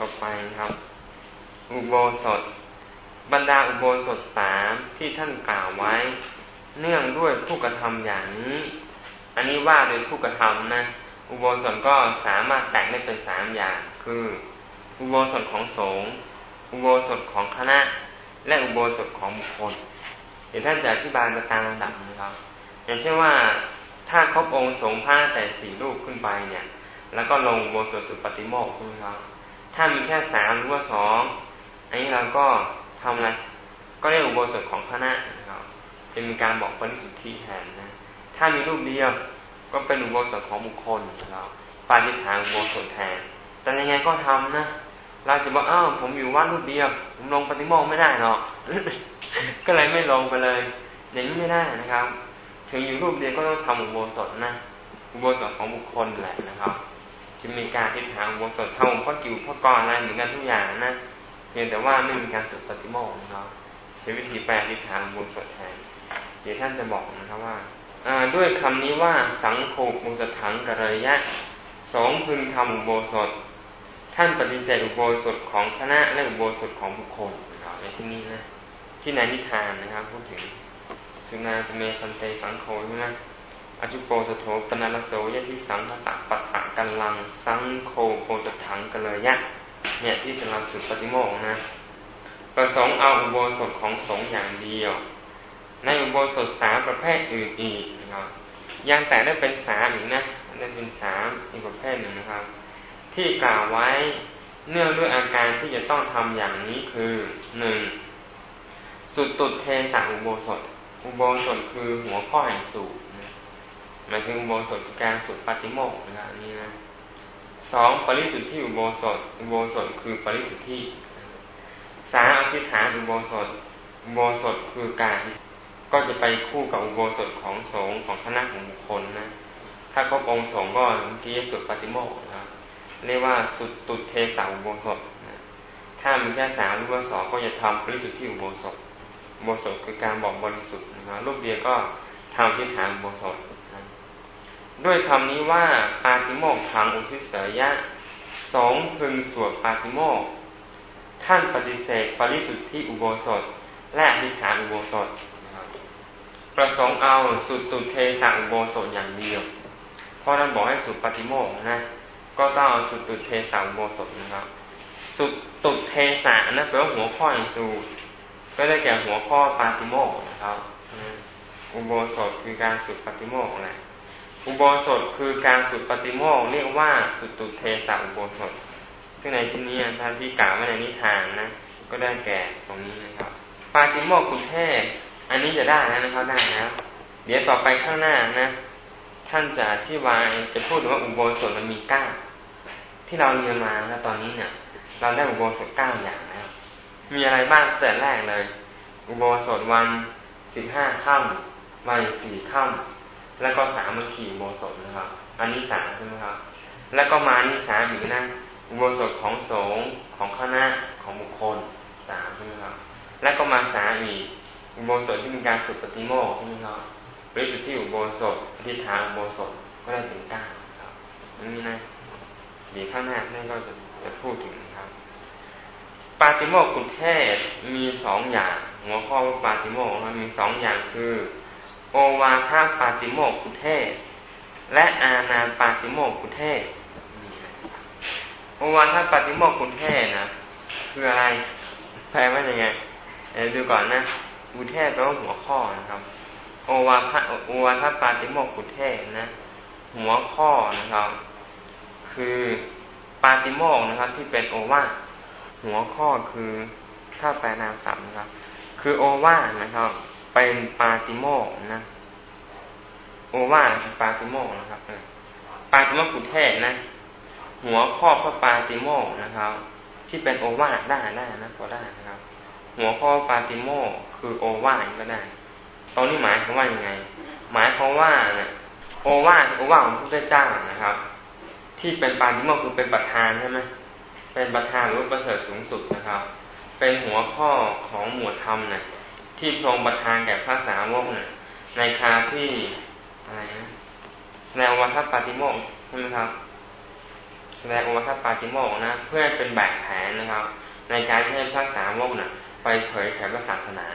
ต่อไปครับ อุโบสถ บรรดาอุโบสถสามที่ท่านกล่าวไว้ เนื่องด้วยผู้กระทำอย่างนี้ อันนี้ว่าโดยผู้กระทำนะ อุโบสถก็สามารถแบ่งได้เป็นสามอย่าง คือ อุโบสถของสงฆ์อุโบสถของคณะ และอุโบสถของบุคคลเดี๋ยวท่านจะอธิบายมาตามลำดับนะครับ อย่างเช่นว่าถ้าครบองค์สงฆ์ผ้าแต่สี่รูปขึ้นไปเนี่ย แล้วก็ลงโบสถสุปฏิโมกข์ใช่ไหมครับ ถ้ามีแค่สามหรือว่าสองอันนี้เราก็ทำอะไร ก็เรียกอุโบสถของคณะนะครับจะมีการบอกปฏิสุทธิแทนนะ ถ้ามีรูปเดียวก็เป็นอุโบสถของบุคคลนะครับปาฏิฐานอุโบสถแทน แต่ยังไงก็ทำนะ เราจะบอกอ้าวผมอยู่วัดรูปเดียว ผมลงปฏิโมกไม่ได้หรอก ก็เลยไม่ลงไปเลย อย่างนี้ไม่ได้นะครับ ถึงอยู่รูปเดียวก็ต้องทำอุโบสถนะ อุโบสถของบุคคลแหละนะครับ จะมีการทิฏฐานอุโบสถทำพ่อกิวพ่อกรอะไรเหมือนกันทุกอย่างนะเพียงแต่ว่าไม่มีการสุดปฏิโมกข์นะครับใช้วิธีแปลทิฏฐานอุโบสถแทนเดี๋ยวท่านจะบอกนะครับว่าด้วยคำนี้ว่าสังโฆมุสถังกระยะสองพึงทำอุโบสถ ท่านปฏิเสธอุโบสถของคณะและอุโบสถของบุคคลนะครับในที่นี้นะที่ในนิทานนะครับพูดถึงสุนาตเมคันเตสังโฆใช่ไหม อจุโปสโถปนาลโสยะที่สังคตะปัตตะกันลัง สังโฆโปสถังกันเลยะ เนี่ยที่เป็นเราสุดปฏิโมกนะ ประสงค์เอาอุโบสถของสงฆ์อย่างเดียว ในอุโบสถสามประเภทอื่นอีกนะครับยังแต่ได้เป็นสามอีกนะได้เป็นสามอีกประเภทหนึ่งนะครับ ที่กล่าวไว้เนื่องด้วยอาการที่จะต้องทำอย่างนี้คือหนึ่งสุดตุดเทสะอุโบสถ อุโบสถคือหัวข้อแห่งสูตร หมายถึงอุโบสถการสุดปฏิโมกข์นะครับนี่นะสองปริสุทธิอุโบสถอุโบสถคือปริสุทธิสามอธิษฐานอุโบสถอุโบสถคือการก็จะไปคู่กับอุโบสถของสงฆ์ของคณะของบุคคลนะ ถ้าครบองค์สงฆ์ก็เมื่อกี้สุดปฏิโมกข์นะครับเรียกว่าสุดตุดเทสาอุโบสถถ้ามีแค่สามหรือว่าสองก็จะทำปริสุทธิอุโบสถอุโบสถคือการบอกบริสุทธิ์นะครับรูปเดียวก็ทำที่ฐานอุโบสถ ด้วยคำนี้ว่าปาติโมกทางอุทิศเสยะสองพึงสวดปาติโมกท่านปฏิเสธปริสุทธิอุโบสถ และอธิษฐานอุโบสถ ประสงค์เอาสุดตุเทสะอุโบสถอย่างเดียวเพราะนั้นบอกให้สุดปฏิโมกนะ ก็ต้องเอาสุดตุเทสะอุโบสถนะครับ สุดตุเทสะนะแปลว่าหัวข้อแห่งสูตรก็ได้แก่หัวข้อปาติโมกนะครับอุโบสถคือการสุดปฏิโมกแหละ อุโบสถคือการสุดปฏิโมกเรียกว่าสุดตุเทสะอุโบสถ ซึ่งในที่นี้ท่านที่กล่าวไว้ในนิทานนะ ก็ได้แก่ตรงนี้นะครับ ปาติโมกคุณเทศอันนี้จะได้แล้วนะครับได้แล้วเดี๋ยวต่อไปข้างหน้านะ ท่านจะที่วายจะพูดถึงว่าอุโบสถมันมีเก้าที่เราเรียนมาแล้วตอนนี้เนี่ย เราได้อุโบสถเก้าอย่างแล้วมีอะไรบ้างแต่แรกเลย อุโบสถวันสิบห้าค่ำวันสี่ค่ำ แล้วก็สามวันขี่โบสถนะครับ อันนี้สามใช่ไหมครับ แล้วก็มานี่สามอีกนะอุโบสถของสงฆ์ของคณะของบุคคลสามใช่ไหมครับ แล้วก็มาสามอีกอุโบสถที่มีการสุดปฏิโมกข์ใช่ไหมครับหรือจุดที่อุโบสถที่ทางอุโบสถก็ได้ถึงเก้าครับนี่นะเดี๋ยวข้างหน้าท่านก็จะจะพูดถึงครับ ปาติโมกขุเทศมีสองอย่าง หัวข้อว่าปาติโมกมันมีสองอย่างคือ โอวาทาปาติโมกขุเทศ และอาณาปาติโมกขุเทศโอวาทาปาติโมกขุเทศนะคืออะไรแปลว่ายังไงเดี๋ยวดูก่อนนะขุเทศแปลว่าหัวข้อนะครับ โอวาทโอวาทาปาติโมกขุเทศนะ หัวข้อนะครับ คือปาติโมกนะครับ ที่เป็นโอวาหัวข้อคือถ้าแปลนามสัมนะครับ คือโอวานะครับ เป็นปาติโมกนะโอวาคือปาติโมกนะครับปาติโมกขุเทศนะ หัวข้อพระปาติโมกนะครับ ที่เป็นโอวาได้ได้นะพอได้นะครับ หัวข้อปาติโมกคือโอวาก็ได้ตอนนี้หมายความว่ายังไง หมายความว่าเนี่ยโอวาโอวาของพระพุทธเจ้านะครับ ที่เป็นปาติโมกคือเป็นประธานใช่ไหมเป็นประธานหรือประเสริฐสูงสุดนะครับ เป็นหัวข้อของหมวดธรรมเนะ ที่พระองค์ประทานแก่พระสาวกเนะในคาที่อะไรนะแนววัฏปาติโมกใช่ไหมครับ แสดงวาทปาติโมกนะเพื่อเป็นแบบแผนนะครับ ในการที่ให้พระสาวกเนะ่ะไปเผยแผ่พระศาสนา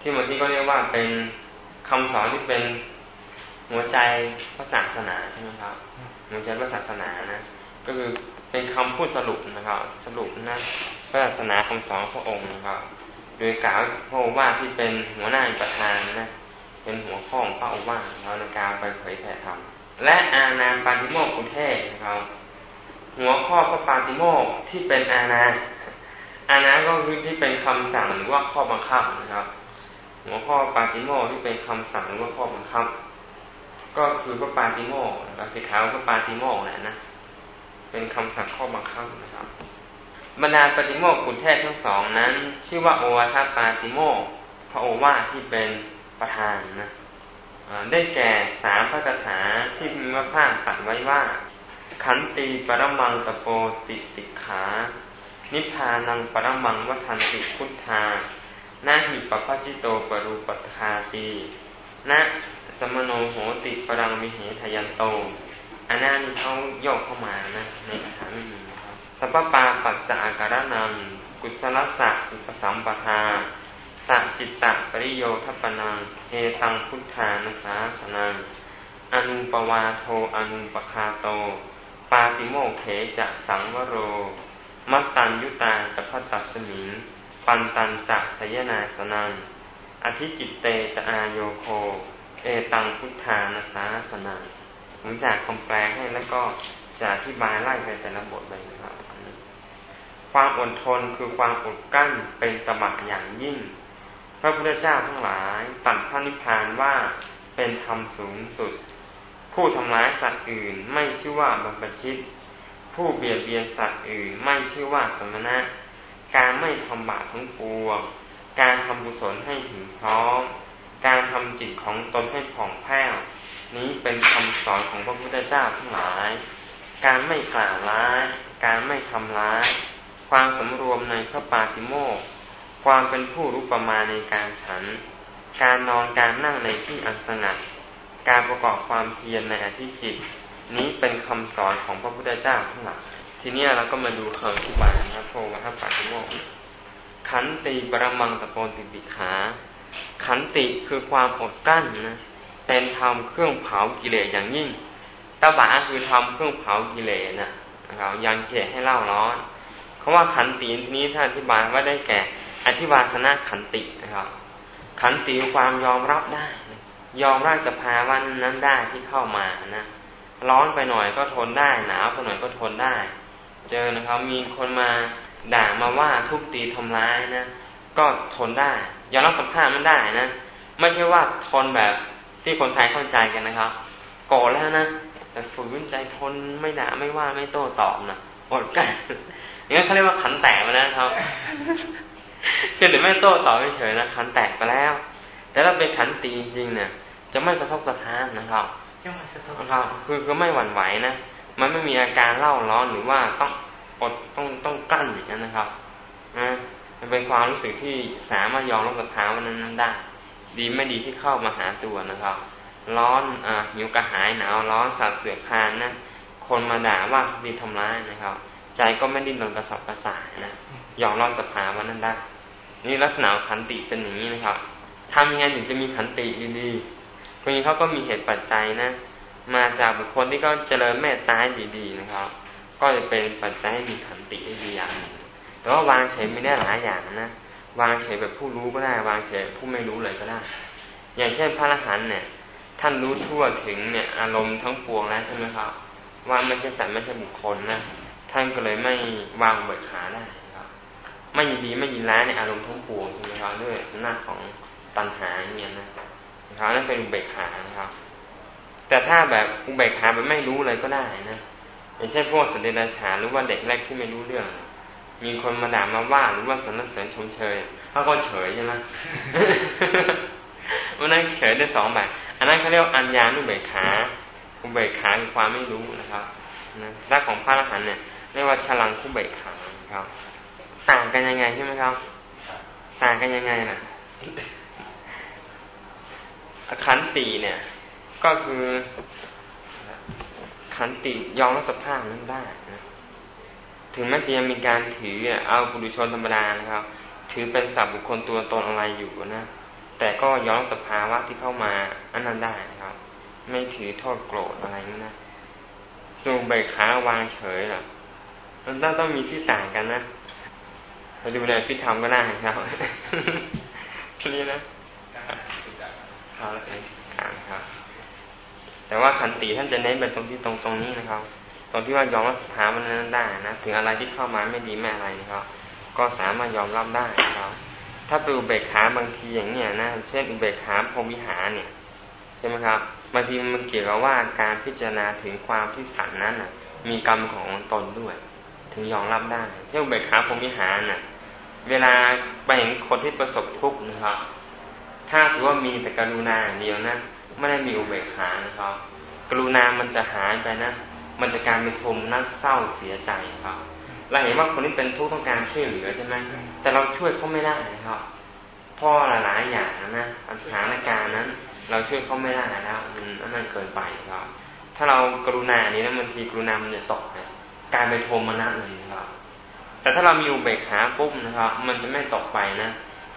ที่บางที่ก็เรียกว่าเป็นคำสอนที่เป็นหัวใจพระศาสนาใช่ไหมครับหัวใจพระศาสนานะก็คือเป็นคำพูดสรุปนะครับ สรุปนะพระศาสนาคำสอนพระองค์นะครับ โดยกล่าวพระว่าที่เป็นหัวหน้าประธานนะเป็นหัวข้องพระว่าเราในการไปเผยแผ่ธรรมและอาณาปาติโมกขุเทศนะครับหัวข้อพระปาติโมกที่เป็นอาณาอาณาก็คือที่เป็นคำสั่งหรือว่าข้อบังคับนะครับ หัวข้อปาติโมกที่เป็นคำสั่งหรือว่าข้อบังคับ ก็คือพระปาติโมกเราสิขาพระปาติโมกแหละนะ เป็นคำสั่งข้อบังคับนะครับ บรรดาปฏิโมกขุนเทศทั้งสองนั้น ชื่อว่าโอวาทปาติโมกพระโอวาทที่เป็นประธานนะได้แก่สามพระคาถาที่มีพระภาคตัดไว้ว่า ขันตีปรมังตะโปติติขา นิพพานังปรมังวัฒนติพุทธานาหิปปจิโตปรูปทาตีนะสมโนโหติปรังมิเหทยันโต อันนั้นเขาโยกเข้ามานะในคาถาไม่มี สัพปาปัสสะอาการนัง กุศลสัอุปสัมปทาสัจิตตะปริโยทัปนังเอตังพุทธานุสาสนังอนุปวาโทอนุปคาโต ปาติโมเขจะสังวโร มัตตัญยุตาจะพัตตสมิง ปันตันจะสยนาสนัง อธิจิตเตจะอาโยโค เอตังพุทธานุสาสนังผมจากคำแปลให้แล้วก็จะอธิบายไล่ไปแต่ละบทเลยนะครับ ความอดทนคือความอดกั้นเป็นตบะอย่างยิ่ง พระพุทธเจ้าทั้งหลายตัดพระนิพพานว่าเป็นธรรมสูงสุด ผู้ทำร้ายสัตว์อื่นไม่ชื่อว่าบรรพชิต ผู้เบียดเบียนสัตว์อื่นไม่ชื่อว่าสมณะ การไม่ทำบาปทั้งปวง การทำบุศลให้ถึงพร้อม การทำจิตของตนให้ผ่องแผ้ว นี้เป็นคำสอนของพระพุทธเจ้าทั้งหลาย การไม่กล่าวร้าย การไม่ทำร้าย ความสำรวมในพระปาติโมกความเป็นผู้รู้ประมาณในการฉัน การนอนการนั่งในที่อันสงัด การประกอบความเพียรในอธิจิต นี้เป็นคำสอนของพระพุทธเจ้าทั้งหลายทีนี้เราก็มาดูคำอธิบายนะครับโพวัฏปาติโมกขันติปรมังตะโปนติปิขา ขันติคือความอดกลั้นนะเป็นทำเครื่องเผากิเลสอย่างยิ่งตบะคือทำเครื่องเผากิเลสนะครับยังเกศให้เล่าร้อน คาว่าขันตินี้ถ้าอธิบายว่าได้แก่ อธิบายคณะขันตินะครับ ขันติความยอมรับได้ ยอมรับสภาวะนั้นได้ที่เข้ามานะร้อนไปหน่อยก็ทนได้หนาวไปหน่อยก็ทนได้ เจอนะครับมีคนมาด่ามาว่าทุบตีทำร้ายนะก็ทนได้ยอมรับสภาพมันได้นะไม่ใช่ว่าทนแบบที่คนไทยเข้าใจกันนะครับโกรธแล้วนะแต่ฝืนใจทนไม่ด่าไม่ว่าไม่โต้ตอบนะอดกัน อย่างนี้เขาเรียกว่าขันแตกมาแล้วครับคือหรือไม่โต้ตอบเฉยๆนะขันแตกไปแล้ว แต่ถ้าเป็นขันตีจริงๆเนี่ย จะไม่สะทกสะท้านนะครับนะครับ คือก็ไม่หวั่นไหวนะมันไม่มีอาการเล่าร้อนหรือว่าต้องอดต้องต้องกั้นอย่างนั้นนะครับนะมันเป็นความรู้สึกที่สามารถยอมรับสภาวะนั้นได้ดีไม่ดีที่เข้ามาหาตัวนะครับ ร้อนอ่าหิวกระหายหนาวร้อนสัตว์เสือคานนะคนมาด่าว่าดีทำร้ายนะครับ ใจก็ไม่ดิ้นรนกระสับกระส่ายนะยอมรับสภาวะนั้นได้ นี่ลักษณะขันติเป็นอย่างนี้นะครับทำยังไงถึงจะมีขันติดีๆคนนี้เขาก็มีเหตุปัจจัยนะ มาจากบุคคลที่เขาเจริญเมตตาดีๆนะครับ ก็จะเป็นปัจจัยให้มีขันติได้ดีอย่างแต่ว่าวางเฉยไม่ได้หลายอย่างนะ วางเฉยแบบผู้รู้ก็ได้ วางเฉยผู้ไม่รู้เลยก็ได้ อย่างเช่นพระอรหันต์เนี่ย ท่านรู้ทั่วถึงเนี่ยอารมณ์ทั้งปวงแล้วใช่ไหมครับ ว่าไม่ใช่สัตว์ไม่ใช่บุคคลนะ ท่านก็เลยไม่วางเบิกขาได้ครับไม่ยินดีไม่ยินร้ายในอารมณ์ทั้งปวงใช่ไหมครับด้วยหน้าของตัณหาอย่างเงี้ยนะครับนั่นเป็นอุเบกขานะครับ แต่ถ้าแบบอุเบกขาแบบไม่รู้เลยก็ได้นะอย่างเช่นพวกสันเดราชาหรือว่าเด็กแรกที่ไม่รู้เรื่อง มีคนมาด่ามาว่าหรือว่าสรรเสริญชมเชยเขาก็เฉยใช่ไหมวันนั้นเฉยได้สองแบบอันนั้นเขาเรียกอัญญานุเบกขาอุเบกขาคือความไม่รู้นะครับนะด้านของพระอรหันต์เนี่ย เรียกว่าฉลังคุเบกขาครับ ต่างกันยังไงใช่ไหมครับ ต่างกันยังไงนะขันติเนี่ย ก็คือ ขันติยอมรับสภาพนั้นได้นะถึงแม้จะยังมีการถือเอาบุรุชนธรรมดานะครับ ถือเป็นสับบุคคลตัวตนอะไรอยู่นะแต่ก็ย้อนสภาวะที่เข้ามาอันนั้นได้นะครับ ไม่ถือโทษโกรธอะไรนี่นะสูงใบขาวางเฉยหรอ มันต้องต้องมีที่ต่างกันนะเราดูในพิธรรมก็ได้ครับนี่นะครับครับ แต่ว่าขันติท่านจะเน้นไปตรงที่ตรงตรงนี้นะครับ ตรงที่ว่ายอมรับสภามันนั้นได้นะถึงอะไรที่เข้ามาไม่ดีไม่อะไรนะครับ ก็สามารถยอมรับได้นะครับ ถ้าเป็นอุเบกขาบางทีอย่างเนี้ยนะเช่นอุเบกขาพรมิหารเนี่ยใช่ไหมครับบางทีมันเกี่ยวกับว่าการพิจารณาถึงความที่สัตว์นั้นน่ะมีกรรมของตนด้วย ถึงยอมรับได้เช่นอุเบกขาพรมิหารน่ะ เวลาไปเห็นคนที่ประสบทุกข์นะครับ ถ้าถือว่ามีแต่กรุณาอย่าเดียวนะไม่ได้มีอุเบกขานะครับ กรุณามันจะหายไปนะ มันจะการเป็นทุมนักเศร้าเสียใจครับเราเห็นว่าคนที่เป็นทุกข์ต้องการช่วยเหลือใช่ไหมแต่เราช่วยเขาไม่ได้นะครับพ่อหลายอย่างนะสถานการนั้น เราช่วยเขาไม่ได้แล้วมันนั่นเกินไปครับ ถ้าเรากรุณานี้นะบางทีกรุณามันจะตกนะ กลายเป็นโทมนัสเลยนะครับ แต่ถ้าเรามีอุเบกขาปุ๊บนะครับ มันจะไม่ตกไปนะ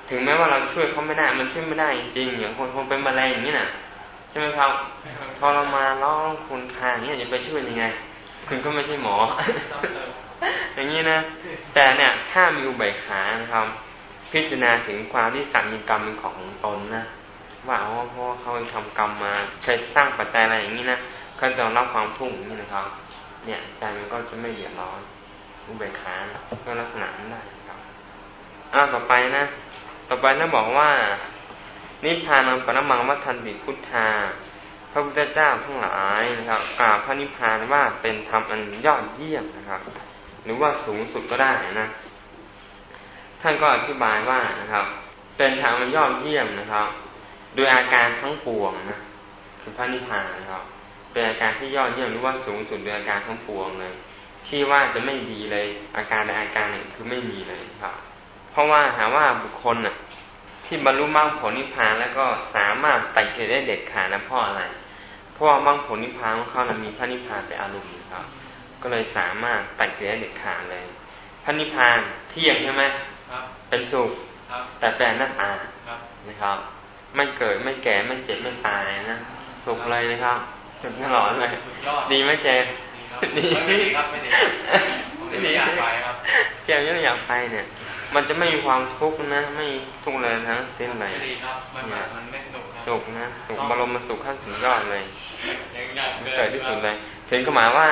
ถึงแม้ว่าเราช่วยเขาไม่ได้ มันช่วยไม่ได้จริงๆอย่างคนคนเป็นมะเร็งอย่างนี้นะใช่ไหมครับทรมานร้องคุณคาอย่างนี้จะไปช่วยยังไง คุณก็ไม่ใช่หมอ อย่างนี้นะ แต่เนี่ย ถ้ามีอุเบกขานะครับ พิจารณาถึงความที่สัตว์มีกรรมเป็นของตนนะว่าอ๋อเพราะเขาทำกรรมมาเคยสร้างปัจจัยอะไรอย่างนี้นะเขาจะรับความทุกข์อย่างนี้นะครับ เนี่ย ใจมันก็จะไม่เดือดร้อนอุเบกขาก็ลักษณะนั้นได้ครับอ้าวต่อไปนะ ต่อไปนะบอกว่า นิพพานังปรมังวัฏันติพุทธา พระพุทธเจ้าทั้งหลายนะครับกล่าวพระนิพพานว่าเป็นธรรมอันยอดเยี่ยมนะครับ หรือว่าสูงสุดก็ได้นะ ท่านก็อธิบายว่านะครับ เป็นธรรมอันยอดเยี่ยมนะครับ โดยอาการทั้งปวงนะคือพระนิพพานนะครับ เป็นอาการที่ยอดเยี่ยมหรือว่าสูงสุดโดยอาการทั้งปวงเลยที่ว่าจะไม่ดีเลย อาการใดอาการหนึ่งคือไม่มีเลยครับ เพราะว่าหาว่าบุคคลน่ะ ที่บรรลุมรรคผลนิพพานแล้วก็สามารถไต่เกิดได้เด็ดขาดนะเพราะอะไรเพราะว่ามรรคผลนิพพานของเขานะมีพระนิพพานเป็นอารมณ์ครับ ก็เลยสามารถไต่เกิดได้เด็ดขาดเลย พระนิพพานเที่ยงใช่ไหมเป็นสุขแต่แปลหน้าตานะครับ ไม่เกิดไม่แก่ไม่เจ็บไม่ตายนะสุขเลยนะครับ สุขตลอดเลยดีไหมเจดีไม่ดีครับไม่ดีไม่ดีอยากไปครับเจมยังอยากไปเนี่ย มันจะไม่มีความทุกข์นะ ไม่ทุกข์เลยทั้งสิ้นเลยสุขนะสุขบรมสุขขั้นสุดยอดเลยเกิดที่สุดเลย ถึงขมายว่า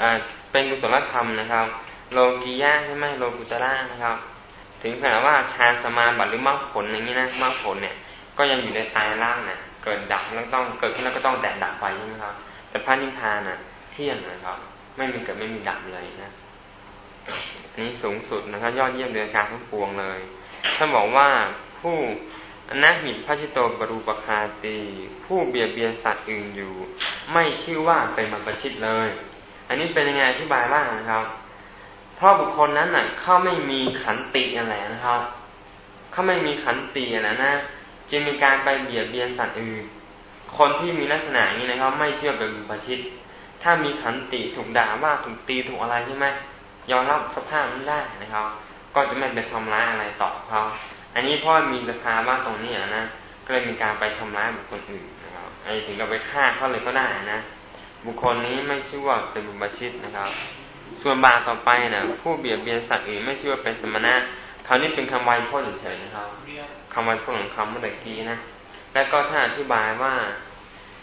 อ่าเป็นกุศลธรรมนะครับ โลกียะใช่ไหมโลกุตระนะครับ ถึงขนาดว่าฌานสมาบัติหรือมรรคผลอย่างนี้นะมรรคผลเนี่ย ก็ยังอยู่ในตายล่างนะเกิดดับแล้วต้องเกิดขึ้นแล้วก็ต้องแตกดับไปใช่ไหมครับ แต่พระนิพพานน่ะ เที่ยงนะครับ ไม่มีเกิดไม่มีดับเลยนะอันนี้สูงสุดนะครับ ยอดเยี่ยมเดือนการทั้งปวงเลยท่านบอกว่าผู้นาหิพระชิโตบรูปคาตี ผู้เบียดเบียนสัตว์อื่นอยู่ ไม่ชื่อว่าเป็นมัระชิตเลย อันนี้เป็นยังไงอธิบายบ้างนะครับ เพราะบุคคลนั้นน่ะ เขาไม่มีขันติอะไรนะครับ เขาไม่มีขันติอะไรนะ จึงมีการไปเบียดเบียนสัตว์อื่น คนที่มีลักษณะนี้นะครับ ไม่เชื่อเป็นประชิต ถ้ามีขันติถูกด่าว่าถูกตีถูกอะไรใช่ไหมยอมรับสภาพนั้นได้นะครับ ก็จะไม่ไปทำร้ายอะไรต่อเขาอันนี้พราะมีสภาวะตรงนี้นะก็เลยมีการไปทำร้ายบุคคลอื่นนะครับไอ้ถึงกับไปฆ่าเขาเลยก็ได้นะ บุคคลนี้ไม่ชื่อว่าเป็นบุญชิตนะครับ ส่วนบาต่อไปนะผู้เบียดเบียนสัตว์อื่นไม่ชื่อว่าเป็นสมณะ คำนี้เป็นคำไวยพจน์เฉยๆนะครับคำไวยพจน์ของคำเมื่อกี้นะ แล้วก็ถ้าอธิบายว่า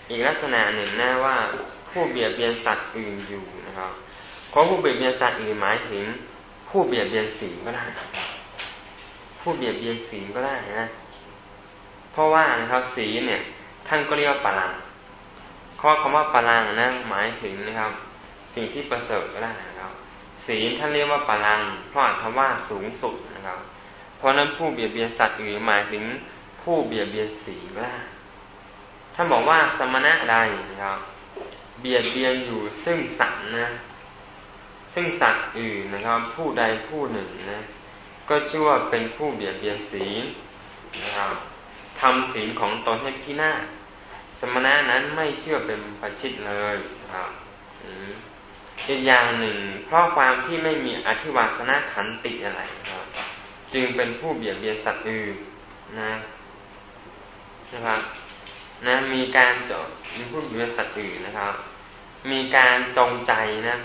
อีกลักษณะหนึ่งนะว่าผู้เบียดเบียนสัตว์อื่นอยู่นะครับเพราะผู้เบียดเบียนสัตว์อื่นหมายถึง ผู้เบียดเบียนสิ่งก็ได้ผู้เบียดเบียนสิ่งก็ได้นะ เพราะว่านะครับสีเนี่ย ท่านก็เรียกว่าปรังข้อคำว่าปรังนะหมายถึงนะครับ สิ่งที่ประเสริฐก็ได้นะครับ ศีลท่านเรียกว่าปรังเพราะคำว่าสูงสุดนะครับ เพราะนั้นผู้เบียดเบียนสัตว์อื่นหมายถึงผู้เบียดเบียนศีลก็ได้ท่านบอกว่าสมณะใดนะครับ เบียดเบียนอยู่ซึ่งสัตว์นะ ซึ่งสัตว์อื่นนะครับ ผู้ใดผู้หนึ่งนะ ก็ชื่อว่าเป็นผู้เบียดเบียนศีลนะครับทำศีลของตนให้พินาศสมณะนั้นไม่เชื่อเป็นประชิดเลยนะครับ อีกอย่างหนึ่ง เพราะความที่ไม่มีอธิวาสนาขันติอะไรครับ จึงเป็นผู้เบียดเบียนสัตว์อื่นนะนะครับนะมีการจดมีผู้เบียดเบียนสัตว์อื่นนะครับ มีการจงใจนะ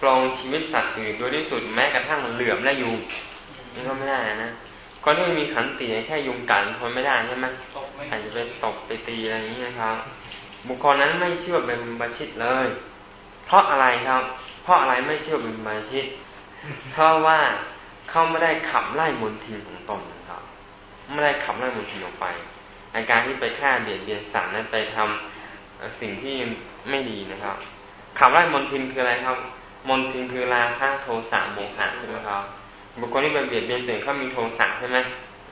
ปลงชีวิตสัตว์อื่นโดยที่สุดแม้กระทั่งเหลื่อมและยุงนี่ก็ไม่ได้นะก็ที่มีขันติแค่ยุงกัดทนไม่ได้ใช่ไหมอาจจะไปตบไปตีอะไรอย่างนี้นะครับบุคคลนั้นไม่เชื่อเป็นบัชิตเลย เพราะอะไรครับ เพราะอะไรไม่เชื่อเป็นบัชิตเพราะว่าเขาไม่ได้ขับไล่มนทินของตนครับไม่ได้ขับไล่มนทินออกไปอาการที่ไปฆ่าเบียดเบียนสัตว์นั้นไปทำสิ่งที่ไม่ดีนะครับขับไล่มนทินคืออะไรครับ มนทินคือราคะโทสะโมหะใช่ไหมครับบุคคลที่ไปเบียดเบียนสิ่งเขามีโทสะใช่ไหม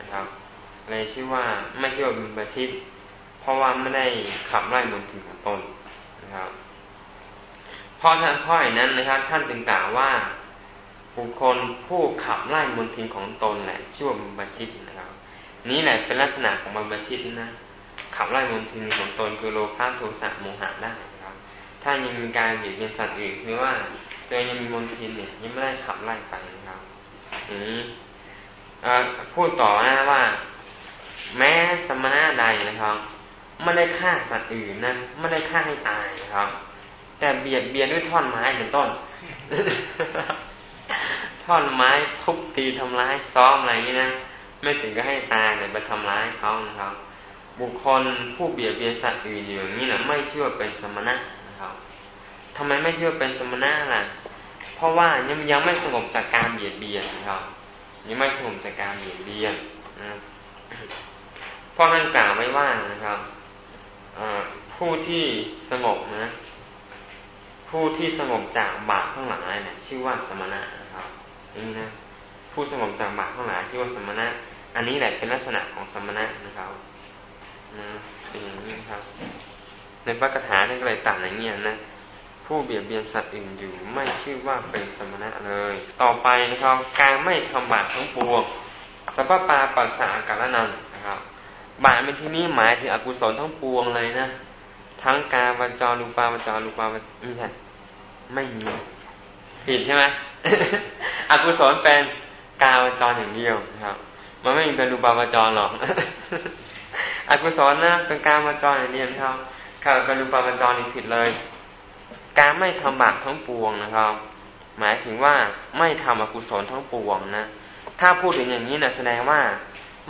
นะครับเลยชื่อว่าไม่ชื่อว่าเป็นประชิดเพราะว่าไม่ได้ขับไล่มนทินของตนนะครับ เพราะท่านพ่ออย่างนั้นนะครับ ท่านจึงกล่าวว่า บุคคลผู้ขับไล่มนทินของตนแหละชื่อว่าเป็นปรชิดนะครับ นี้แหละเป็นลักษณะของบัปรชิดนะขับไล่มนทินของตนคือโลภะโทสะโมหะได้นะครับ ถ้ายังมีการเบียดเบียนสัตว์อื่นคือว่าตัวยังมีมนทินเนี่ยยังไม่ได้ขับไล่ไปนะครับพูดต่อนะว่า แม้สมณะใดนะครับไม่ได้ฆ่าสัตว์อื่นนะไม่ได้ฆ่าให้ตายนะครับ แต่เบียดเบียนด้วยท่อนไม้เป็นต้น ท่อนไม้ทุบตีทำร้ายซ้อมอะไรนี้นะไม่ถึงก็ให้ตายแต่ไปทำร้ายเขานะครับ บุคคลผู้เบียดเบียนสัตว์อื่นอย่างนี้นะไม่เชื่อเป็นสมณะนะครับทำไมไม่เชื่อเป็นสมณะล่ะ เพราะว่ายังยังไม่สงบจากการเบียดเบียนนะครับยังไม่สงบจากการเบียดเบียนนะเพราะท่านกล่าวไว้ว่านะครับผู้ที่สงบนะ ผู้ที่สงบจากบาปทั้งหลายเนี่ยชื่อว่าสมณะนะครับนี่นะผู้สงบจากบาปทั้งหลายชื่อว่าสมณะ อันนี้แหละเป็นลักษณะของสมณะนะครับนะอย่างนี้ครับ ในพระคาถาท่านก็เลยตัดอย่างนี้ยนะผู้เบียดเบียนสัตว์อื่นอยู่ไม่ชื่อว่าเป็นสมณะเลย ต่อไปนะครับ การไม่ทำบาปทั้งปวงสัพพปาปัสสากาลนันนะครับ บาปในที่นี้หมายถึงอกุศลทั้งปวงเลยนะ ทั้งกาวจรรูปาวจรรูปาวไม่ใช่ไม่มีผิดใช่ไหมอกุศลเป็นกาวจรอย่างเดียวนะครับ มันไม่มีเป็นรูปาวจรหรอกอกุศลนะเป็นกาวจรอย่างเดียวครับข้าเป็นรูปาวจรนี่ผิดเลย การไม่ทำบาปทั้งปวงนะครับ หมายถึงว่าไม่ทำอกุศลทั้งปวงนะถ้าพูดถึงอย่างนี้นะแสดงว่า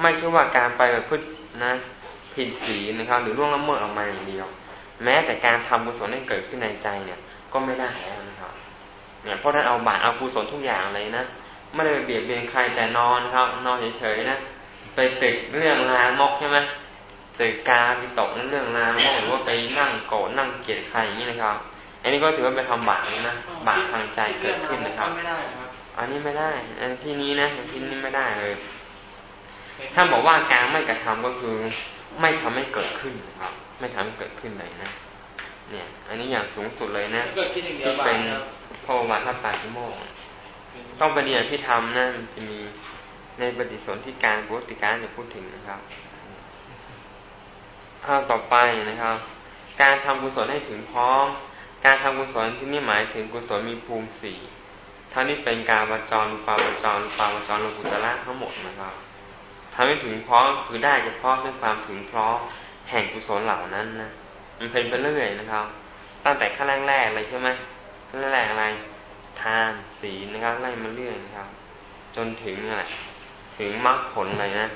ไม่ใช่ว่าการไปแบบพฤตินะผิดศีลนะครับ หรือล่วงละเมิดออกมาอย่างเดียว แม้แต่การทำกุศลให้เกิดขึ้นในใจเนี่ย ก็ไม่ได้แล้วนะครับ เนี่ยเพราะท่านเอาบาปเอากุศลทุกอย่างเลยนะไม่ได้ไปเบียดเบียนใครแต่นอนครับ นอนเฉยๆนะไปตึกเรื่องลามกใช่ไหมตึกกาไปตกเรื่องลามกหรือว่าไปนั่งโกรธนั่งเกลียดใครอย่างนี้นะครับ อันนี้ก็ถือว่าเป็นทำบาปนะบาปทางใจเกิดขึ้นนะครับอันนี้ไม่ได้อันที่นี้นะที่นี้ไม่ได้เลยถ้าบอกว่าการไม่กระทำก็คือไม่ทำให้เกิดขึ้นนะครับ ไม่ทำให้เกิดขึ้นเลยนะ เนี่ย อันนี้อย่างสูงสุดเลยนะที่เป็นพอวัทัปาติโมกต้องปฏิบัติที่ทำนะมันจะมีในปฏิสนธิการปุติการจะพูดถึงนะครับข้าต่อไปนะครับ การทำกุศลให้ถึงพร้อม การทำกุศลที่นี่หมายถึงกุศลมีภูมิสี่ทั้งนี้เป็นการวจรปาวจรปาวจรโลกุตละทั้งหมดนะครับทำให้ถึงพร้อมคือได้เฉพาะซึ่งความถึงพร้อม แห่งกุศลเหล่านั้นนะมันเป็นไปเรื่อยนะครับ ตั้งแต่ขั้นแรกๆเลยใช่ไหมขั้นแรกอะไร ทานศีลนะครับไล่มาเรื่อยนะครับ จนถึงอะไรถึงมรรคผลเลยนะ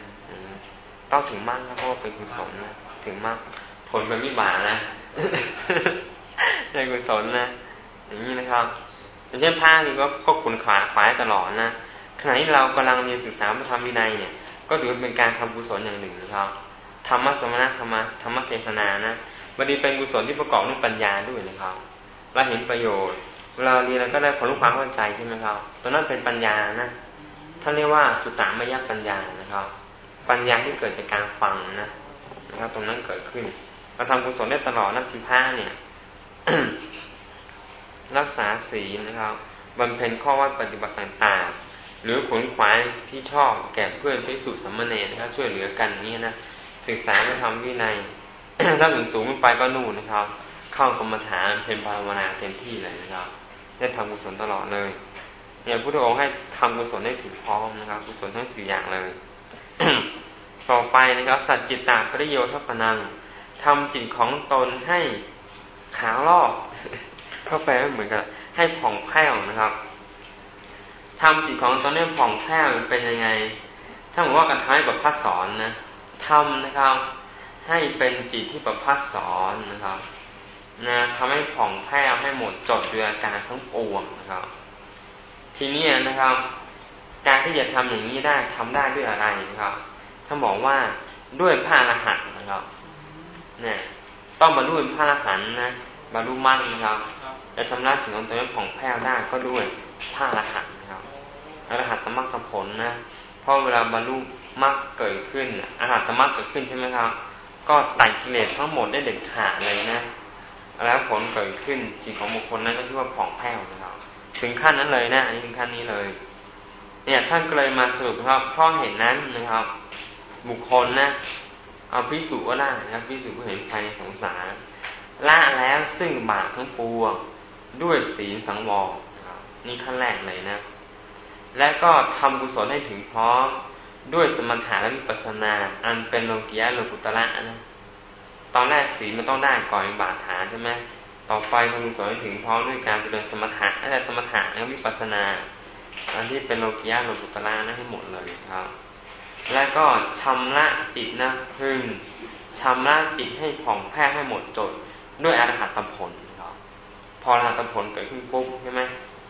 ต้องถึงมรรคเพราะว่าเป็นกุศลนะถึงมรรคผลเป็นวิบากนะในกุศลนะอย่างนี้นะครับอย่างเช่นผ้านี่ก็ก็ขุนขาขวายตลอดนะขณะที่เรากำลังเรียนศึกษาพระธรรมวินัยเนี่ย ก็ถือเป็นการทำกุศลอย่างหนึ่งนะครับ ธรรมะสมณะธรรมะธรรมะเทศนานะบันนี้เป็นกุศลที่ประกอบด้วยปัญญาด้วยนะครับเราเห็นประโยชน์เวลาเรียนเราก็ได้ผลรู้ความเข้าใจใช่ไหมครับตัวนั้นเป็นปัญญานะท่านเรียกว่าสุตตามยปัญญานะครับ ปัญญาที่เกิดจากการฟังนะนะครับ ตรงนั้นเกิดขึ้นเราทำกุศลได้ตลอดนั่นคือผ้าเนี่ย รักษาศีลนะครับบำเพ็ญข้อวัดปฏิบัติต่างๆ หรือขนขวายที่ชอบแก่เพื่อนพิสุสัมมเนนะครับช่วยเหลือกันนี่นะ ศึกษาไม่ทำวินัยถ้าถึงสูงขึ้นไปก็นู่นนะครับ เข้ากรรมฐานเป็นภาวนาเต็มที่เลยนะครับได้ทำกุศลตลอดเลย เนี่ยพุทธองค์ให้ทำกุศลได้ถึงพร้อมนะครับ กุศลทั้งสี่อย่างเลยต่อไปนะครับ สัจจิตตาปริโยทัปนังทำจิตของตนให้ขาวลอกเข้าไปไม่เหมือนกันให้ผ่องแผ้วนะครับทำจิตของตนให้ผ่องแผ้วเป็นยังไง ถ้าบอกว่ากันท้ายแบบพัดสอนนะ ทำนะครับ ให้เป็นจิตที่ประพัดสอนนะครับนะทำให้ผ่องแผ้วให้หมดจดด้วยอาการทั้งปวงนะครับ ทีนี้นะครับ การที่จะทำอย่างนี้ได้ทำได้ด้วยอะไรนะครับ ถ้าบอกว่าด้วยพระอรหันต์นะครับ เนี่ย ต้องบรรลุเป็นพระอรหันต์นะบรรลุมรรคนะครับจะชำระสิ่งของตัวเองผ่องแผ้วได้ก็ด้วยพระอรหันต์นะครับอรหัตตมรรคผลนะเพราะเวลาบรรลุ มรรคเกิดขึ้นอรหัตตมรรคเกิดขึ้นใช่ไหมครับ ก็ตัดกิเลสทั้งหมดได้เด็ดขาดเลยนะ แล้วผลเกิดขึ้นจิตของบุคคลนั้นก็ชื่อว่าผ่องแผ้วนะครับ ถึงขั้นนั้นเลยนะอันนี้ถึงขั้นนี้เลย เนี่ยท่านก็เลยมาสรุปครับเพราะเห็นนั้นนะครับ บุคคลนะเอาพิสูจน์ก็ได้นะครับพิสูจน์ก็เห็นภายในสงสารละแล้วซึ่งบาปทั้งปวงด้วยศีลสังวรนะครับนี่ขั้นแรกเลยนะ และก็ทำกุศลให้ถึงพร้อม ด้วยสมถะและวิปัสนา อันเป็นโลกียะโลกุตระนะตอนแรกศีลมันต้องได้ก่อนบาทฐานใช่ไหมต่อไปทำกุศลถึงพร้อมด้วยการเจริญสมถะและสมถะและวิปัสนา อันที่เป็นโลกียะโลกุตระนะให้หมดเลยครับ และก็ชำระจิตนะพึงชำระจิตให้ผ่องแผ้วให้หมดจด ด้วยอรหัตผลครับพออรหัตผลเกิดขึ้นปุ๊บใช่ไหม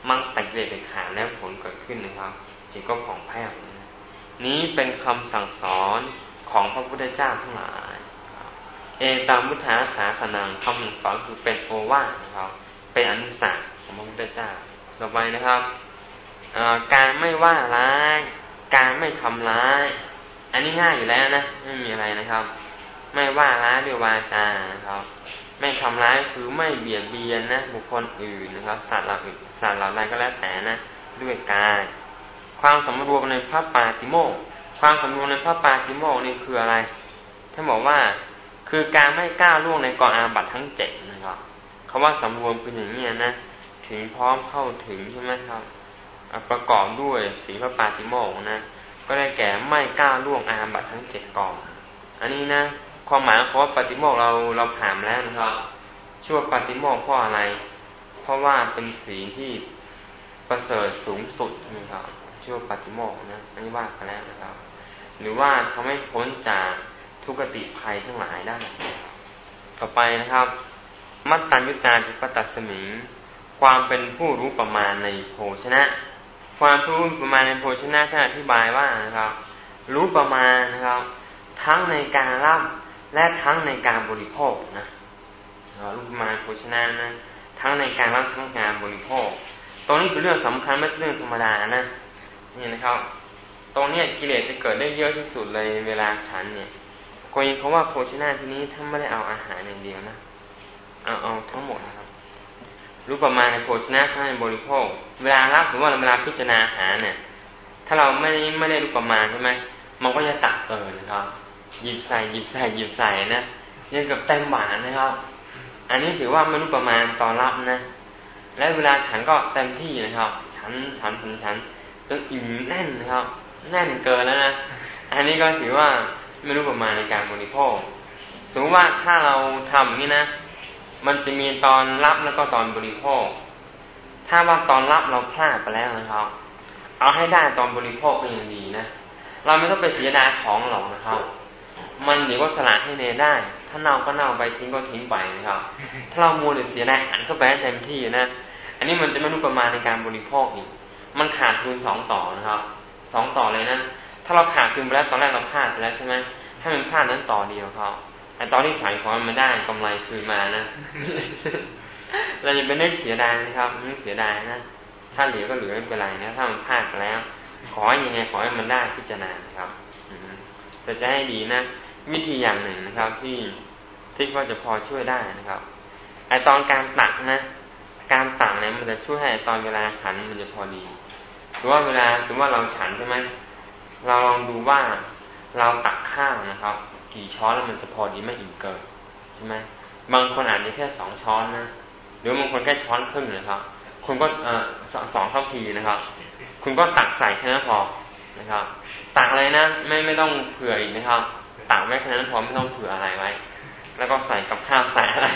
มั่งแต่เกล็ดขาดแล้วผลเกิดขึ้นนะครับจิตก็ผ่องแผ้วนี้ นี้เป็นคำสั่งสอนของพระพุทธเจ้าทั้งหลาย เอตามพุทธาสาสนังคำสั่งสอนคือเป็นโอวาทนะครับ เป็นอนุสาสของพระพุทธเจ้า ต่อไปนะครับการไม่ว่าร้าย การไม่ทำร้าย อันนี้ง่ายอยู่แล้วนะ ไม่มีอะไรนะครับ ไม่ว่าร้ายด้วยวาจานะครับ ไม่ทำร้ายคือไม่เบียดเบียนนะบุคคลอื่นนะครับ สัตว์เหล่าอื่นสัตว์เหล่าใดก็แล้วแต่นะ ด้วยกาย ความสมรวมในพระปาติโมกความสมรวมในพระปาติโมกนี่คืออะไรท่านบอกว่าคือการไม่ก้าวล่วงในกองอาบัตทั้งเจ็ดนะครับคาว่าสำรวมคืออย่างนี้นะถึงพร้อมเข้าถึงใช่ไหมครับประกอบด้วยสีพระปาติโมกนะก็ได้แก่ไม่ก้าวล่วงอาบัตทั้งเจ็ดกอง อันนี้นะความหมายของว่าปฏิโมกเราเราผ่านแล้วนะครับชั่อว่าปฏิโมกเพราะอะไร เพราะว่าเป็นสีที่ประเสริฐสูงสุดนะครับ ชั่วปฏิโมกนะอันนี้ว่ากันแล้วนะครับ หรือว่าทำให้พ้นจากทุกติภัยทั้งหลายได้ ต่อไปนะครับ มัตตัญญุตาจิปตัสมิง ความเป็นผู้รู้ประมาณในโภชนะ ความรู้ประมาณในโภชนะท่านอธิบายว่านะครับ รู้ประมาณนะครับ ทั้งในการรับและทั้งในการบริโภคนะรู้ประมาโภชนะนะ ทั้งในการรับทั้งการบริโภค ตรงนี้เป็นเรื่องสำคัญไม่ใช่เรื่องธรรมดานะ นี่นะครับ ตรงนี้กิเลสจะเกิดได้เยอะที่สุดเลยเวลาฉันเนี่ยกรณีเขาว่าโภชนะที่นี้ถ้าไม่ได้เอาอาหารอย่างเดียวนะเอาเอาทั้งหมดนะครับ รู้ประมาณในโภชนะทั้งในบริโภค เวลารับหรือว่าเวลาพิจารณาอาหารเนี่ย ถ้าเราไม่ไม่ได้รู้ประมาณใช่ไหมมันก็จะตักเกินนะครับหยิบใส่หยิบใส่หยิบใส่นะยังกับเต็มบาทนะครับ อันนี้ถือว่าไม่รู้ประมาณตอนรับนะ และเวลาฉันก็เต็มที่นะครับ ฉันฉันฉันฉัน จนอิ่มแน่นนะครับ แน่นเกินแล้วนะ อันนี้ก็ถือว่าไม่รู้ประมาณในการบริโภค สมมติว่าถ้าเราทำอย่างนี้นะ มันจะมีตอนรับแล้วก็ตอนบริโภค ถ้าว่าตอนรับเราพลาดไปแล้วนะครับ เอาให้ได้ตอนบริโภคก็ยังดีนะ เราไม่ต้องไปเสียดายของหรอกนะครับ มันเดี๋ยวก็สละให้เนได้ ถ้าเน่าก็เน่าไปทิ้งก็ทิ้งไปนะครับ ถ้าเรามัวหรือเสียดายอันเข้าไปเต็มที่นะ อันนี้มันจะไม่รู้ประมาณในการบริโภคอีก มันขาดทุนสองต่อนะครับสองต่อเลยนะ ถ้าเราขาดทุนไปแล้วตอนแรกเราพลาดไปแล้วใช่ไหมให้มันพลาดนั้นต่อเดียวเขาแต่ตอนที่สายของมันได้กำไรคืนมานะ เราจะเป็นนึกเสียดายนะครับเสียดายนะถ้าเหลือก็เหลือไม่เป็นไรนะถ้ามันพลาดไปแล้ว ขอยังไงขอให้มันได้พิจารณาครับแต่จะให้ดีนะวิธีอย่างหนึ่งนะครับ ที่ที่ว่าจะพอช่วยได้นะครับไอตอนการตักนะ การตักเนี่ยมันจะช่วยให้ตอนเวลาฉันมันจะพอดี ถือว่าเวลาถือว่าเราฉันใช่ไหมเราลองดูว่าเราตักข้าวนะครับ กี่ช้อนแล้วมันจะพอดีไม่อิ่มเกินใช่ไหมบางคนอาจจะแค่สองช้อนนะหรือบางคนแค่ช้อนครึ่งนะครับ คุณก็สองทัพพีนะครับ คุณก็ตักใส่แค่นั้นพอนะครับ ตักอะไรนะไม่ไม่ต้องเผื่ออีกนะครับตักไว้แค่นั้นพอไม่ต้องเผื่ออะไรไว้ แล้วก็ใส่กับข้าวใส่อะไร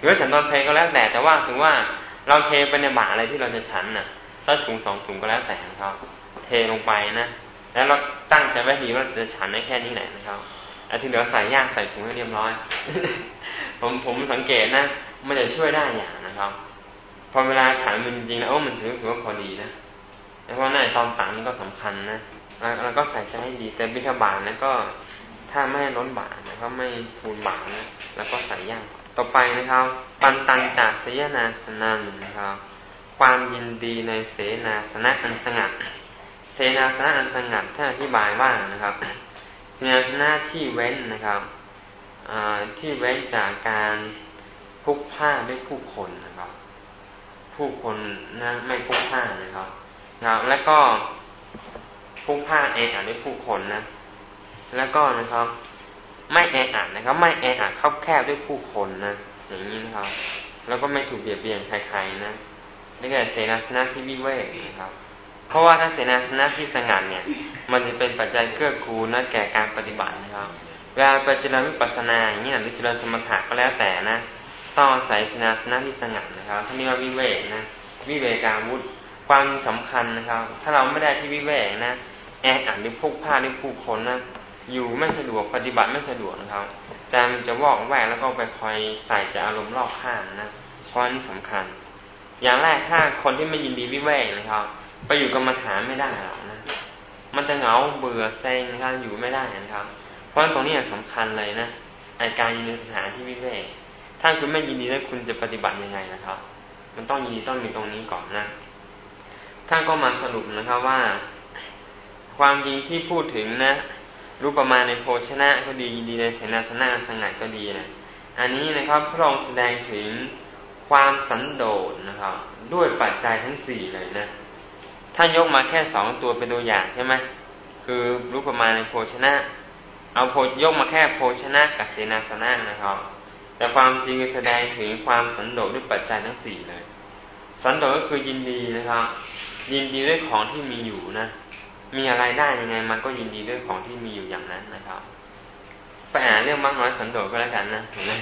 หรือฉันตอนเพลก็แล้วแต่แต่ว่าถึงว่าเราเทไปในบาอะไรที่เราจะฉันน่ะ ถ้าถุงสองถุงก็แล้วแต่นะครับเทลงไปนะแล้วเราตั้งใจไว้ดีว่าจะฉันได้แค่นี้แหละนะครับอันที่เหลือใส่ย่างใส่ถุงให้เรียบร้อย ผมผมสังเกตนะ มันจะช่วยได้อย่างนะครับ พอเวลาฉันมันจริงแล้วมันถือว่าพอดีนะเพราะนั่นตอนตังนี่ก็สำคัญนะแล้วก็ใส่ใจให้ดี แต่บิณฑบาตนะก็ถ้าไม่ล้นบาทนะครับไม่ฟูนบาทนะแล้วก็ใส่ย่างต่อไปนะครับ ปันตันจากเสยนาสนังนะครับ ความยินดีในเสนาสนะอันสงัด เสนาสนะอันสงัดถ้าอธิบายว่านะครับเสนาสนะที่เว้นนะครับที่เว้นจากการพุกผ้าด้วยผู้คนนะครับ ผู้คนนะไม่พุกผ้านะครับนะแล้วก็พุกผ้าเออัดด้วยผู้คนนะ แล้วก็นะครับ ไม่แออัดนะครับ ไม่แออัดคับแคบด้วยผู้คนนะอย่างนี้นะครับ แล้วก็ไม่ถูกเบียดเบียนใครๆนะ นี่ก็เสนาสนะที่วิเวกนะครับ เพราะว่าถ้าเสนาสนะที่สงัดเนี่ย มันจะเป็นปัจจัยเกื้อกูลนะแก่การปฏิบัตินะครับเวลาไปเจริญวิปัสสนาอย่างนี้หรือเจริญสมถะก็แล้วแต่นะต้องอาศัยสนาสนะที่สงัดนะครับท่านี้ว่าวิเวกนะวิเวกาวุธความสำคัญนะครับ ถ้าเราไม่ได้ที่วิเวกนะแออัดหรือพกผ้าหรือผู้คนนะอยู่ไม่สะดวกปฏิบัติไม่สะดวกนะครับใจมันจะวอกแวกแล้วก็ไปคอยใส่จะอารมณ์รอบข้างนะเพราะนี่สำคัญ อย่างแรกถ้าคนที่ไม่ยินดีวิเวกนะครับ ไปอยู่กรรมฐานไม่ได้หรอกนะมันจะเหงาเบื่อเซ็งนะครับอยู่ไม่ได้นะครับ เพราะตรงนี้สำคัญเลยนะไอการยินดีสถานที่วิเวกถ้าคุณไม่ยินดีแล้วคุณจะปฏิบัติยังไงนะครับ มันต้องยินดีต้องมีตรงนี้ก่อนนะท่านก็มาสรุปนะครับว่า ความจริงที่พูดถึงนะรูปประมาณในโภชนะก็ดียินดีในเสนาสนะสงัดก็ดีนะอันนี้นะครับพระองค์แสดงถึง ความสันโดษนะครับ ด้วยปัจจัยทั้งสี่เลยนะท่านยกมาแค่สองตัวเป็นตัวอย่างใช่ไหมคือรูปประมาณในโภชนะ เอาโพยกมาแค่โภชนะกับเสนาสนะนะครับ แต่ความจริงแสดงถึงความสันโดษด้วยปัจจัยทั้งสี่เลย สันโดษก็คือยินดีนะครับ ยินดีด้วยของที่มีอยู่นะมีอะไรได้ยังไง มันก็ยินดีด้วยของที่มีอยู่อย่างนั้นนะครับไปอ่านเรื่องมากน้อยสันโดษก็แล้วกันนะเห็นไหม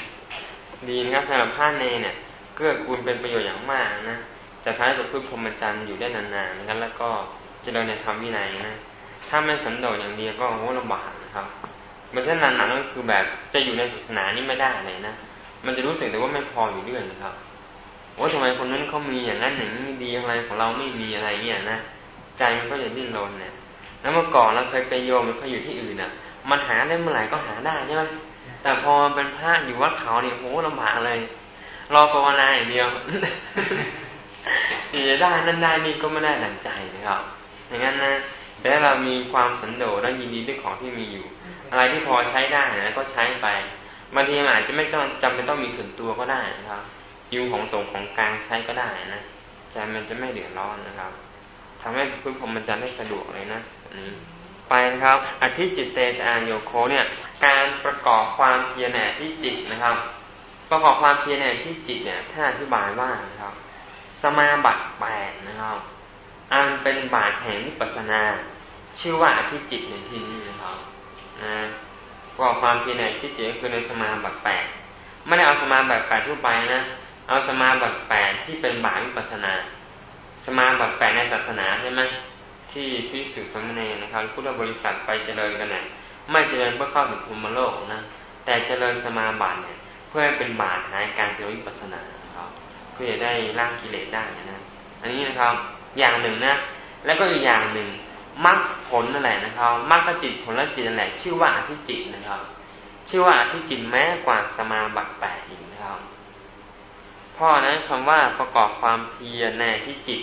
ดีนะครับสำหรับพระเนเนี่ย กื้อกูลเป็นประโยชน์อย่างมากนะจะทำให้ประพฤติพรหมจรรย์อยู่ได้นานๆนะครับแล้วก็จะเดินในธรรมวินัยนะถ้าไม่สันโดษอย่างเดียวก็โอ้ลำบากนะครับ มันถ้านานๆก็คือแบบจะอยู่ในศาสนานี่ไม่ได้เลยนะมันจะรู้สึกแต่ว่าไม่พออยู่เรื่อยนะครับว่าทำไมคนนั้นเขามีอย่างนั้นอย่างนี้ดีอะไรของเราไม่มีอะไรเนี่ยนะใจมันก็จะดิ้นรนเนี่ยแล้วเมื่อก่อนเราเคยไปโยมมันเคยอยู่ที่อื่นอะ มันหาได้เมื่อไหร่ก็หาได้ใช่ไหมแต่พอเป็นพระอยู่วัดเขาเนี่ยโหลำบากเลย รอภาวนาอย่างเดียวที่จะได้นั่นได้นี่ก็ไม่ได้ดั่งใจนะครับอย่างนั้นนะแต่เรามีความสันโดษและยินดีด้วยของที่มีอยู่ อะไรที่พอใช้ได้นะก็ใช้ไปบางทีอาจจะไม่จำเป็นต้องมีส่วนตัวก็ได้นะครับยืมของส่งของกลางใช้ก็ได้นะใจมันจะไม่เดือดร้อนนะครับทำให้พึ่งพรมจันได้สะดวกเลยนะนี้ไปนะครับอธิจิตเตจอานโยโคเนี่ย การประกอบความเพียรในที่จิตนะครับ ประกอบความเพียรในที่จิตเนี่ยถ้านอธิบายว่านะครับ สมาบัติแปดนะครับ อันเป็นบาทแห่งวิปัสนา ชื่อว่าอธิจิตในที่นี้นะครับนะก็ความเพียรในที่เจคือในสมาบัติแปดไม่ได้เอาสมาบัติแปดทั่วไปนะเอาสมาบัติแปดที่เป็นบาวิปัสนา สมาบัติแปดในศาสนาใช่ไหมที่พิสุสมณีนะครับพุทธบริษัทไปเจริญกันเนี่ยไม่เจริญเพื่อเข้าถึงภูมิโลกนะแต่เจริญสมาบัติเนี่ย พื่อให้เป็นบาตหายการเจริญวิปัสนานะครับเพื่อจะได้ล่างกิเลสได้นะอันนี้นะครับอย่างหนึ่งนะ แล้วก็อีกอย่างหนึ่งมรรคผลนั่นแหละนะครับมรรคจิตผลและจิตนั่นแหละ ชื่อว่าอธิจิตนะครับ ชื่อว่าอธิจิตแม้กว่าสมาบัติแปดอีกนะครับพ่อนั้นคำว่าประกอบความเพียรในที่จิต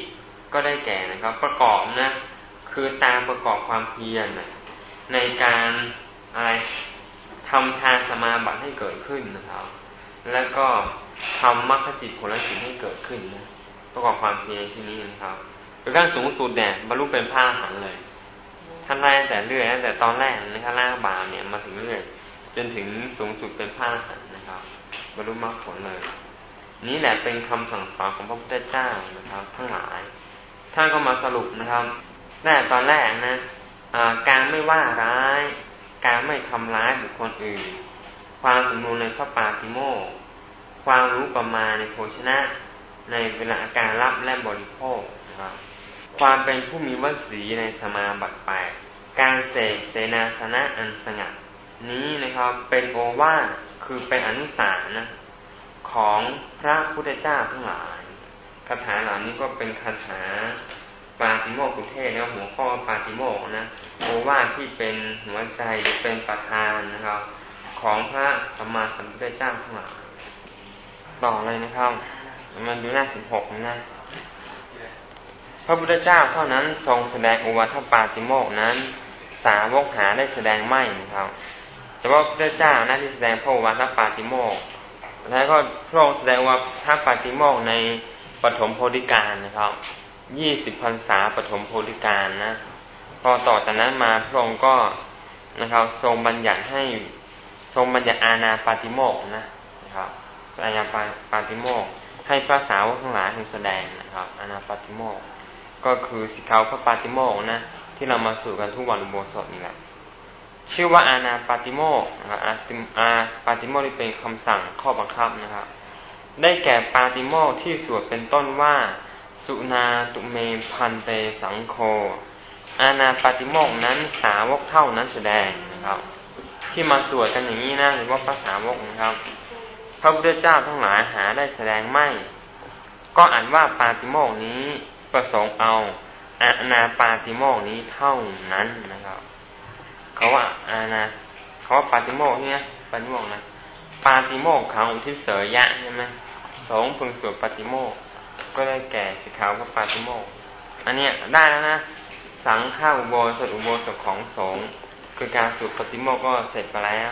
ก็ได้แก่นะครับ ประกอบนะ คือตามประกอบความเพียรในการอะไรทำฌานสมาบัติให้เกิดขึ้นนะครับ แล้วก็ทำมรรคจิตผลจิตให้เกิดขึ้นนะประกอบความเพียรที่นี้นะครับคือขั้นสูงสุดเนี่ยบรรลุเป็นพระอรหันต์เลย ท่านไล่แต่เรื่อยแต่ตอนแรกนะครับล่างบาเนี่ยมาถึงเรื่อยจนถึงสูงสุดเป็นพระอรหันต์นะครับบรรลุมรรคผลเลย นี้แหละเป็นคำสั่งสอนของพระพุทธเจ้านะครับ ทั้งหลายท่านก็มาสรุปนะครับแรกตอนแรกนะการไม่ว่าร้าย การไม่ทำร้ายบุคคลอื่น ความสมบูรณ์ในพระปาติโมกความรู้ประมาณในโภชนะ ในเวลาการรับและบริโภคนะครับความเป็นผู้มีวสีในสมาบัติแปดการเสกเสนาสนะอันสงัด นี้นะครับเป็นโอวาคือเป็นอนุสารนะของพระพุทธเจ้าทั้งหลายคาถาเหล่านี้ก็เป็นคาถาปาติโมกุเทศนะหัวข้อปาติโมกนะโอวาทที่เป็นหัวใจเป็นประธานนะครับ ของพระสัมมาสัมพุทธเจ้าทั้งหลายต่อเลยนะครับมันดูหน้าสิบหกนะพระพุทธเจ้าเท่านั้นทรงแสดงโอวาทปาติโมกนั้น สาวกหาได้แสดงไม่นะครับแต่ว่าพระพุทธเจ้าหน้าที่แสดงพระโอวาทปาติโมกแล้วก็พระองค์แสดงว่าท้าปาติโมกในปฐมโพธิการนะครับยี่สิบพรรษาปฐมโพธิการนะพอต่อจากนั้นมาพระองค์ก็นะครับ ทรงบัญญัติให้ ทรงบัญญัติอาณาปาติโมกนะนะครับอาณาปาติโมกให้พระสาวกทั้งหลายทรงแสดงนะครับ อาณาปาติโมกก็คือสิเขาพระปาติโมกนะที่เรามาสู่กันทุกวันอุโบสถนี่แหละชื่อว่าอาณาปาติโมกนะครับอาปาติโมกนี่เป็นคำสั่งข้อบังคับนะครับ ได้แก่ปาติโมกที่สวดเป็นต้นว่า สุนาตุเมพันเตสังโฆอาณาปาติโมกนั้นสาวกเท่านั้นแสดงนะครับ ที่มาสวดกันอย่างนี้นะหรือว่าภาษาวกนะครับ พระพุทธเจ้าทั้งหลายหาได้แสดงไม่ ก็อ่านว่าปาติโมกนี้ประสงค์เอาอาณาปาติโมกนี้เท่านั้นนะครับเขาว่าอาณาเขาว่าปาติโมกเนี่ยปาติโมกนะปาติโมกเขาอุทิศเสยะใช่ไหมสองพึงสวดปาติโมกก็ได้แก่สิกขาพระปาติโมกอันเนี้ยได้แล้วนะสังฆาอุโบสถอุโบสถของสงฆ์ คือการสวดปฏิโมกก็เสร็จไปแล้ว